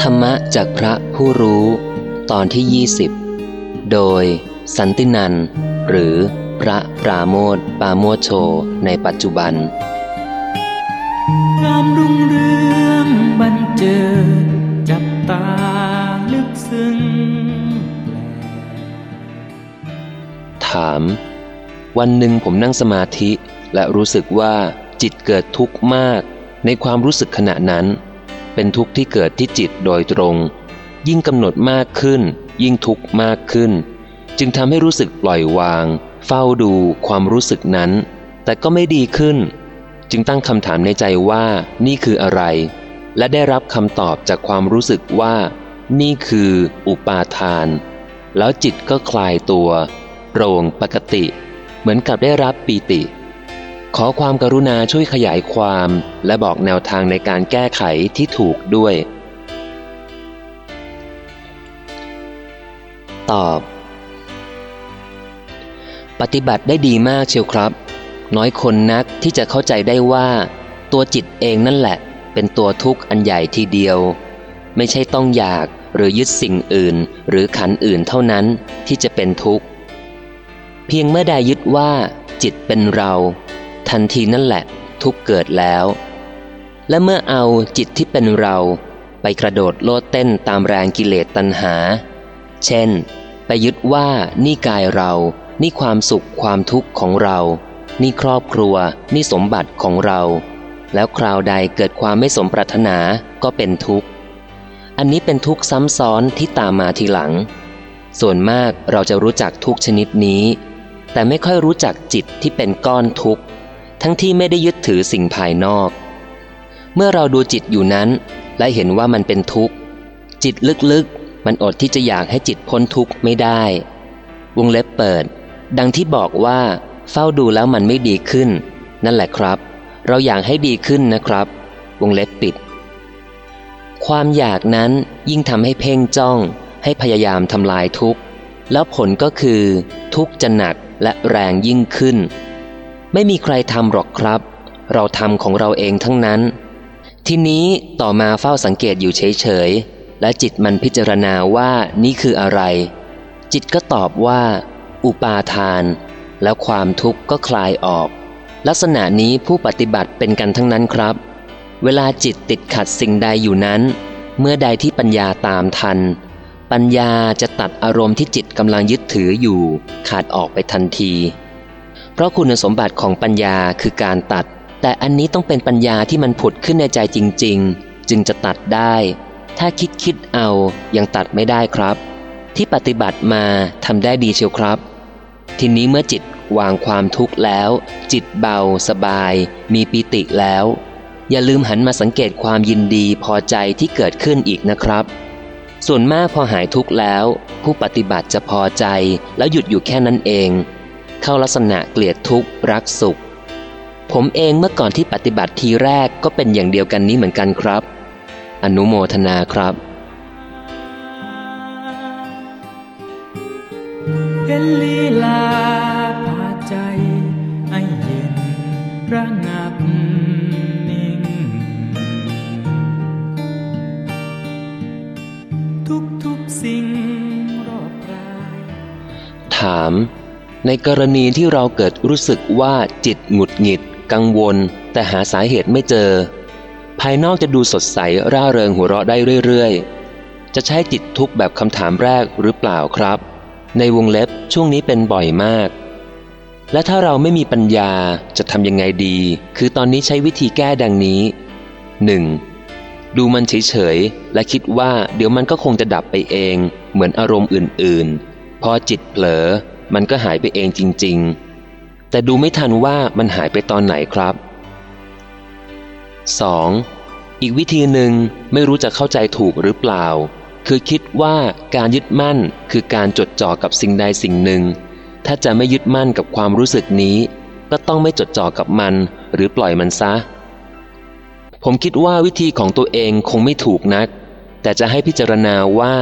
ธรรมะจากพระผู้รู้ ตอนที่ 20 โดย สันตินัน หรือพระปราโมทปาโมโช ในปัจจุบัน งามรุ่งเรืองบันเจิดจับตาลึกซึ้ง ถาม วันหนึ่งผมนั่งสมาธิและรู้สึกว่าจิตเกิดทุกข์มากในความรู้สึกขณะนั้น เป็นทุกข์ที่เกิดที่จิตโดยตรง ยิ่งกำหนดมากขึ้น ยิ่งทุกข์มากขึ้น จึงทำให้รู้สึกปล่อยวาง เฝ้าดูความรู้สึกนั้น แต่ก็ไม่ดีขึ้น จึงตั้งคำถามในใจว่านี่คืออะไร และได้รับคำตอบจากความรู้สึกว่า นี่คืออุปาทาน แล้วจิตก็คลายตัวโปร่งปกติ เหมือนกับได้รับปีติ ขอความกรุณาช่วยขยายความและบอกแนวทางในการแก้ไขที่ถูกด้วย ตอบ ปฏิบัติได้ดีมากเชียวครับ น้อยคนนักที่จะเข้าใจได้ว่า ตัวจิตเองนั่นแหละ เป็นตัวทุกข์อันใหญ่ทีเดียว ไม่ใช่ต้องอยากหรือยึดสิ่งอื่น หรือขันอื่นเท่านั้นที่จะเป็นทุกข์ เพียงเมื่อใดยึดว่า จิตเป็นเรา ทันทีนั่นแหละ ทุกเกิดแล้ว และเมื่อเอาจิตที่เป็นเราไปกระโดดโลดเต้นตามแรงกิเลสตัณหา เช่น ไปยึดว่านี่กายเรา นี่ความสุขความทุกข์ของเรา นี่ครอบครัว นี่สมบัติของเรา แล้วคราวใดเกิดความไม่สมปรารถนาก็เป็นทุกข์ อันนี้เป็นทุกข์ซ้ำซ้อนที่ตามมาทีหลัง ส่วนมากเราจะรู้จักทุกชนิดนี้ แต่ไม่ค่อยรู้จักจิตที่เป็นก้อนทุกข์ ทั้งที่ไม่ได้ยึดถือสิ่งภายนอก เมื่อเราดูจิตอยู่นั้น และเห็นว่ามันเป็นทุกข์ จิตลึกๆ มันอดที่จะอยากให้จิตพ้นทุกข์ไม่ได้ วงเล็บเปิด ดังที่บอกว่า เฝ้าดูแล้วมันไม่ดีขึ้น นั่นแหละครับ เราอยากให้ดีขึ้นนะครับ วงเล็บปิด ความอยากนั้นยิ่งทำให้เพ่งจ้อง ให้พยายามทำลายทุกข์ แล้วผลก็คือ ทุกข์จะหนักและแรงยิ่งขึ้น ไม่มีใครทำหรอกครับ เราทำของเราเองทั้งนั้น ทีนี้ต่อมาเฝ้าสังเกตอยู่เฉยๆ และจิตมันพิจารณาว่านี่คืออะไร จิตก็ตอบว่า อุปาทาน แล้วความทุกข์ก็คลายออก ลักษณะนี้ผู้ปฏิบัติเป็นกันทั้งนั้นครับ เวลาจิตติดขัดสิ่งใดอยู่นั้น เมื่อใดที่ปัญญาตามทัน ปัญญาจะตัดอารมณ์ที่จิตกำลังยึดถืออยู่ ขาดออกไปทันที ราะคุณสมบัติของปัญญาคือการตัด แต่อันนี้ต้องเป็นปัญญาที่มันผุดขึ้นในใจจริง ๆ จึงจะตัดได้ ถ้าคิดคิดเอายังตัดไม่ได้ครับ ที่ปฏิบัติมาทำได้ดีเชียวครับ ทีนี้เมื่อจิตวางความทุกข์แล้ว จิตเบา สบาย มีปิติแล้ว อย่าลืมหันมาสังเกตความยินดีพอใจที่เกิดขึ้นอีกนะครับ ส่วนมากพอหายทุกข์แล้ว ผู้ปฏิบัติจะพอใจแล้วหยุดอยู่แค่นั้นเอง เข้าลักษณะเกลียดทุกข์รักสุข ผมเองเมื่อก่อนที่ปฏิบัติทีแรกก็เป็นอย่างเดียวกันนี้เหมือนกันครับ อนุโมทนาครับ ในกรณีที่เราเกิดรู้สึกว่าจิตหงุดหงิด กังวล แต่หาสาเหตุไม่เจอ ภายนอกจะดูสดใสร่าเริงหัวเราะได้เรื่อยๆ จะใช้จิตทุกแบบคำถามแรกหรือเปล่าครับ ในวงเล็บช่วงนี้เป็นบ่อยมาก และถ้าเราไม่มีปัญญาจะทำยังไงดี คือตอนนี้ใช้วิธีแก้ดังนี้ 1. ดูมันเฉยๆ และคิดว่าเดี๋ยวมันก็คงจะดับไปเอง เหมือนอารมณ์อื่นๆ พอจิตเผลอ มันก็หายไปเองจริง ๆ แต่ดูไม่ทันว่ามันหายไปตอนไหนครับ 2. อีกวิธีหนึ่งไม่รู้จะเข้าใจถูกหรือเปล่า คือคิดว่าการยึดมั่นคือการจดจ่อกับสิ่งใดสิ่งหนึ่ง ถ้าจะไม่ยึดมั่นกับความรู้สึกนี้ ก็ต้องไม่จดจ่อกับมัน หรือปล่อยมันซะ ผมคิดว่าวิธีของตัวเองคงไม่ถูกนัก แต่จะให้พิจารณาว่า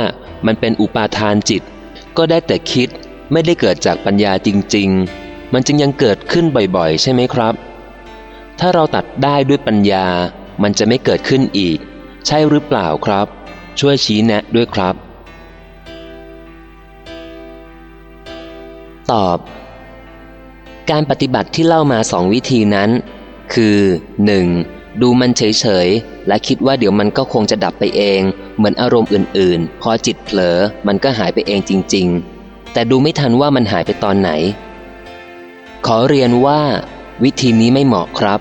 มันเป็นอุปาทานจิต ก็ได้แต่คิด ไม่ได้เกิดจากปัญญาจริง ๆ มันจึงยังเกิดขึ้นบ่อยๆ ใช่ไหมครับ ถ้าเราตัดได้ด้วยปัญญา มันจะไม่เกิดขึ้นอีก ใช่หรือเปล่าครับ ช่วยชี้แนะด้วยครับ ตอบ การปฏิบัติที่เล่ามาสองวิธีนั้น คือ 1. ดูมันเฉยๆ และคิดว่าเดี๋ยวมันก็คงจะดับไปเอง เหมือนอารมณ์อื่นๆ พอจิตเผลอมันก็หายไปเองจริง ๆ แต่ดูไม่ทันว่ามันหายไปตอนไหน ขอเรียนว่าวิธีนี้ไม่เหมาะครับ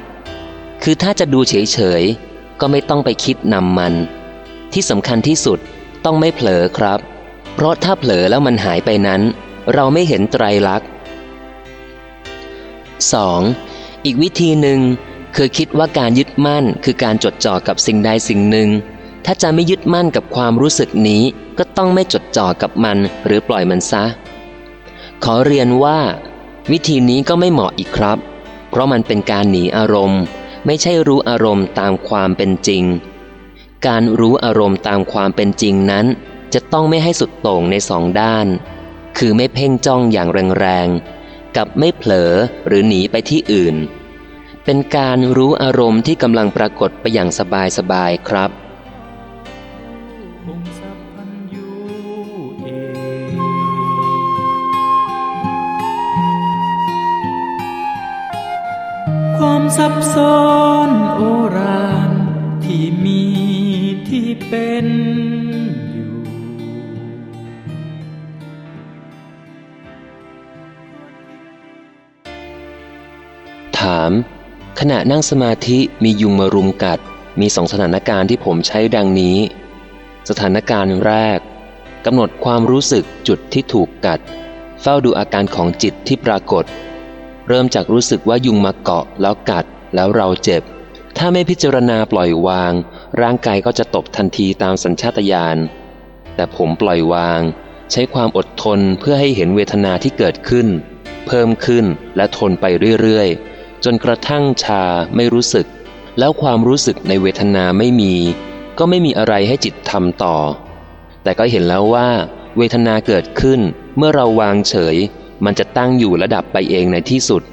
คือถ้าจะดูเฉยๆ ก็ไม่ต้องไปคิดนำมัน ที่สำคัญที่สุดต้องไม่เผลอครับ เพราะถ้าเผลอแล้วมันหายไปนั้น เราไม่เห็นไตรลักษณ์ 2. อีกวิธีหนึ่งคือคิดว่าการยึดมั่นคือการจดจ่อกับสิ่งใดสิ่งหนึ่ง ถ้าจะไม่ยึดมั่นกับความรู้สึกนี้ ก็ต้องไม่จดจ่อกับมันหรือปล่อยมันซะ ขอเรียนว่า วิธีนี้ก็ไม่เหมาะอีกครับ เพราะมันเป็นการหนีอารมณ์ ไม่ใช่รู้อารมณ์ตามความเป็นจริง การรู้อารมณ์ตามความเป็นจริงนั้น จะต้องไม่ให้สุดโต่งในสองด้าน คือไม่เพ่งจ้องอย่างแรงๆ กับไม่เผลอหรือหนีไปที่อื่น เป็นการรู้อารมณ์ที่กำลังปรากฏไปอย่างสบายๆครับ ซับซ้อนโอรานที่มีที่เป็นอยู่ถาม ขณะนั่งสมาธิมียุงมารุมกัด มีสองสถานการณ์ที่ผมใช้ดังนี้ สถานการณ์แรกกำหนดความรู้สึกจุดที่ถูกกัด เฝ้าดูอาการของจิตที่ปรากฏ เริ่มจากรู้สึกว่ายุงมาเกาะแล้วกัดแล้วเราเจ็บ ถ้าไม่พิจารณาปล่อยวาง ร่างกายก็จะตบทันทีตามสัญชาตญาณ แต่ผมปล่อยวาง ใช้ความอดทนเพื่อให้เห็นเวทนาที่เกิดขึ้น เพิ่มขึ้นและทนไปเรื่อยๆ จนกระทั่งชาไม่รู้สึก แล้วความรู้สึกในเวทนาไม่มี ก็ไม่มีอะไรให้จิตทำต่อ แต่ก็เห็นแล้วว่า เวทนาเกิดขึ้นเมื่อเราวางเฉย มันจะตั้งอยู่ระดับไปเองในที่สุด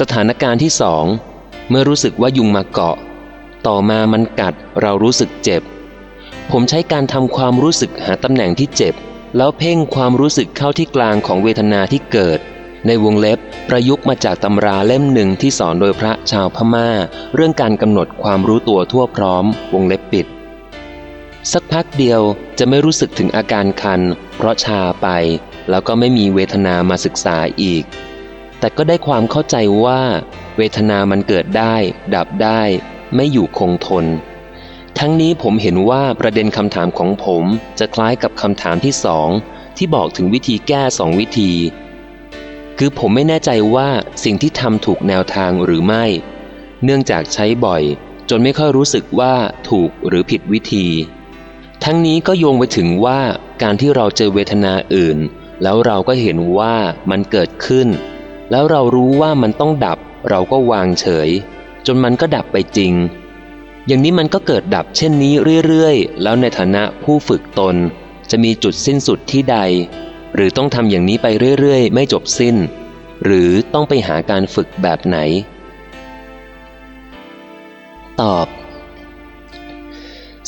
สถานการณ์ที่สองเมื่อรู้สึกว่ายุงมาเกาะ ต่อมามันกัดเรารู้สึกเจ็บ ผมใช้การทำความรู้สึกหาตำแหน่งที่เจ็บ แล้วเพ่งความรู้สึกเข้าที่กลางของเวทนาที่เกิด ในวงเล็บประยุกต์มาจากตำราเล่มหนึ่งที่สอนโดยพระชาวพมา่า เรื่องการกำหนดความรู้ตัวทั่วพร้อม วงเล็บปิด สักพักเดียวจะไม่รู้สึกถึงอาการคัน เพราะชาไป แล้วก็ไม่มีเวทนามาศึกษาอีก แต่ก็ได้ความเข้าใจว่า เวทนามันเกิดได้ ดับได้ ไม่อยู่คงทน ทั้งนี้ผมเห็นว่าประเด็นคำถามของผมจะคล้ายกับคำถามที่สองที่บอกถึงวิธีแก้สองวิธี คือผมไม่แน่ใจว่าสิ่งที่ทำถูกแนวทางหรือไม่ เนื่องจากใช้บ่อย จนไม่ค่อยรู้สึกว่าถูกหรือผิดวิธี ทั้งนี้ก็โยงไปถึงว่าการที่เราเจอเวทนาอื่น แล้วเราก็เห็นว่ามันเกิดขึ้น แล้วเรารู้ว่ามันต้องดับ เราก็วางเฉย จนมันก็ดับไปจริง อย่างนี้มันก็เกิดดับเช่นนี้เรื่อยๆ แล้วในฐานะผู้ฝึกตน จะมีจุดสิ้นสุดที่ใด หรือต้องทำอย่างนี้ไปเรื่อยๆ ไม่จบสิ้น หรือต้องไปหาการฝึกแบบไหน ตอบ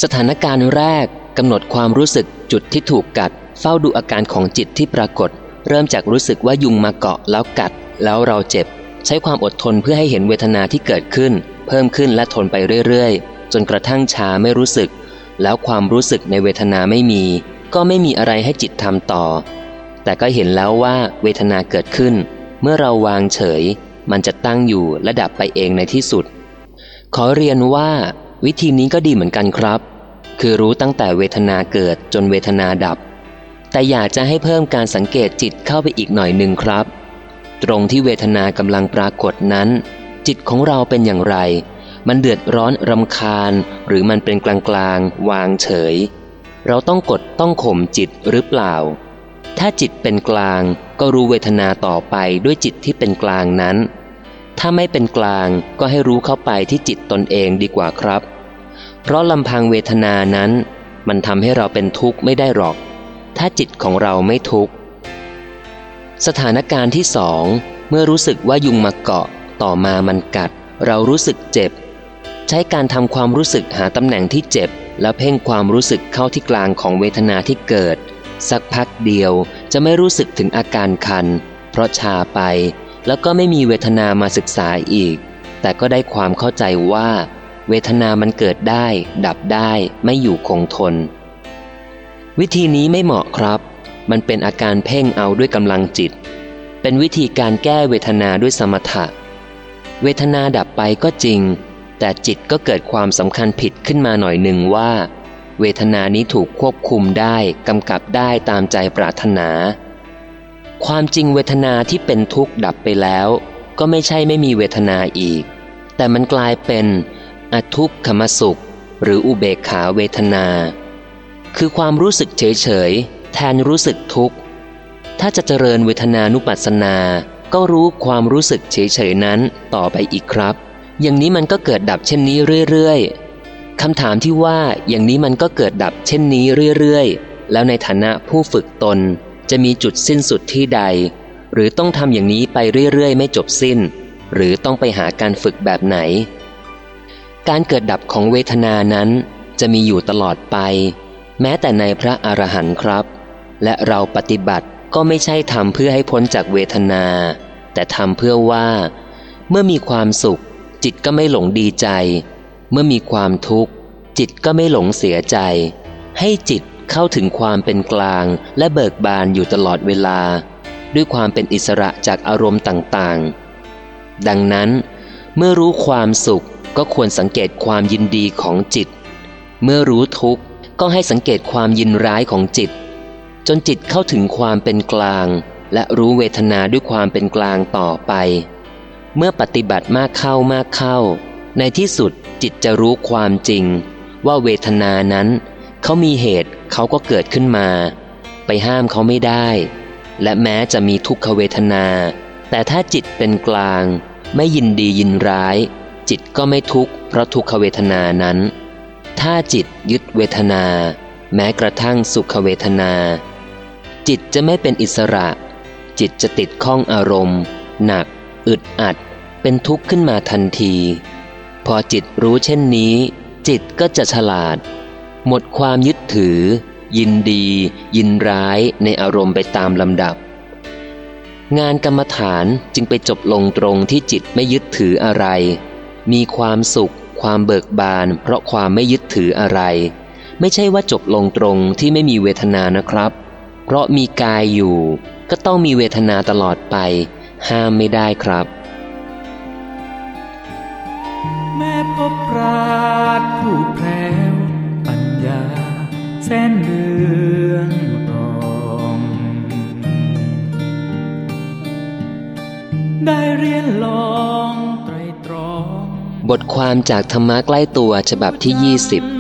สถานการณ์แรกกำหนดความรู้สึกจุดที่ถูกกัด เฝ้าดูอาการของจิตที่ปรากฏ เริ่มจากรู้สึกว่ายุงมาเกาะแล้วกัด แล้วเราเจ็บ ใช้ความอดทนเพื่อให้เห็นเวทนาที่เกิดขึ้น เพิ่มขึ้นและทนไปเรื่อยๆ จนกระทั่งชาไม่รู้สึก แล้วความรู้สึกในเวทนาไม่มี ก็ไม่มีอะไรให้จิตทำต่อ แต่ก็เห็นแล้วว่าเวทนาเกิดขึ้น เมื่อเราวางเฉย มันจะตั้งอยู่และดับไปเองในที่สุด ขอเรียนว่า วิธีนี้ก็ดีเหมือนกันครับ คือรู้ตั้งแต่เวทนาเกิดจนเวทนาดับ แต่อยากจะให้เพิ่มการสังเกตจิตเข้าไปอีกหน่อยหนึ่งครับ ตรงที่เวทนากำลังปรากฏนั้น จิตของเราเป็นอย่างไร มันเดือดร้อนรำคาญ หรือมันเป็นกลางกลางๆวางเฉย เราต้องกดต้องข่มจิตหรือเปล่า ถ้าจิตเป็นกลางก็รู้เวทนาต่อไปด้วยจิตที่เป็นกลางนั้น ถ้าไม่เป็นกลางก็ให้รู้เข้าไปที่จิตตนเองดีกว่าครับ เพราะลำพังเวทนานั้น มันทำให้เราเป็นทุกข์ไม่ได้หรอก ถ้าจิตของเราไม่ทุกข์ สถานการณ์ที่สองเมื่อรู้สึกว่ายุงมาเกาะต่อมามันกัด เรารู้สึกเจ็บ ใช้การทำความรู้สึกหาตำแหน่งที่เจ็บ แล้วเพ่งความรู้สึกเข้าที่กลางของเวทนาที่เกิด สักพักเดียวจะไม่รู้สึกถึงอาการคัน เพราะชาไป แล้วก็ไม่มีเวทนามาศึกษาอีก แต่ก็ได้ความเข้าใจว่า เวทนามันเกิดได้ ดับได้ไม่อยู่คงทน วิธีนี้ไม่เหมาะครับ มันเป็นอาการเพ่งเอาด้วยกำลังจิต เป็นวิธีการแก้เวทนาด้วยสมถะ เวทนาดับไปก็จริง แต่จิตก็เกิดความสำคัญผิดขึ้นมาหน่อยหนึ่งว่า เวทนานี้ถูกควบคุมได้กำกับได้ตามใจปรารถนา ความจริงเวทนาที่เป็นทุกข์ดับไปแล้ว ก็ไม่ใช่ไม่มีเวทนาอีก แต่มันกลายเป็น อทุกขมสุข หรืออุเบกขาเวทนา คือความรู้สึกเฉยๆแทนรู้สึกทุกข์ ถ้าจะเจริญเวทนานุปัสสนา ก็รู้ความรู้สึกเฉยๆนั้นต่อไปอีกครับ อย่างนี้มันก็เกิดดับเช่นนี้เรื่อยๆคำถามที่ว่าอย่างนี้มันก็เกิดดับเช่นนี้เรื่อยๆ แล้วในฐานะผู้ฝึกตนจะมีจุดสิ้นสุดที่ใด หรือต้องทำอย่างนี้ไปเรื่อยๆ ไม่จบสิ้น หรือต้องไปหาการฝึกแบบไหน การเกิดดับของเวทนานั้นจะมีอยู่ตลอดไป แม้แต่ในพระอรหันต์ครับ และเราปฏิบัติก็ไม่ใช่ทำเพื่อให้พ้นจากเวทนา แต่ทำเพื่อว่า เมื่อมีความสุข จิตก็ไม่หลงดีใจ เมื่อมีความทุกข์ จิตก็ไม่หลงเสียใจ ให้จิตเข้าถึงความเป็นกลางและเบิกบานอยู่ตลอดเวลา ด้วยความเป็นอิสระจากอารมณ์ต่างๆ ดังนั้น เมื่อรู้ความสุขก็ควรสังเกตความยินดีของจิต เมื่อรู้ทุกข์ ก็ให้สังเกตความยินร้ายของจิต จนจิตเข้าถึงความเป็นกลาง และรู้เวทนาด้วยความเป็นกลางต่อไป เมื่อปฏิบัติมากเข้ามากเข้า ในที่สุดจิตจะรู้ความจริง ว่าเวทนานั้นเขามีเหตุเขาก็เกิดขึ้นมา ไปห้ามเขาไม่ได้ และแม้จะมีทุกขเวทนา แต่ถ้าจิตเป็นกลาง ไม่ยินดียินร้าย จิตก็ไม่ทุกข์เพราะทุกขเวทนานั้น ถ้าจิตยึดเวทนา แม้กระทั่งสุขเวทนา จิตจะไม่เป็นอิสระ จิตจะติดข้องอารมณ์ หนัก อึดอัด เป็นทุกข์ขึ้นมาทันที พอจิตรู้เช่นนี้ จิตก็จะฉลาด หมดความยึดถือ ยินดี ยินร้ายในอารมณ์ไปตามลำดับ งานกรรมฐานจึงไปจบลงตรงที่จิตไม่ยึดถืออะไร มีความสุข ความเบิกบาน เพราะความไม่ยึดถืออะไร ไม่ใช่ว่าจบลงตรงที่ไม่มีเวทนานะครับ เพราะมีกายอยู่ ก็ต้องมีเวทนาตลอดไป ห้ามไม่ได้ครับ บทความจากธรรมะใกล้ตัวฉบับที่ 20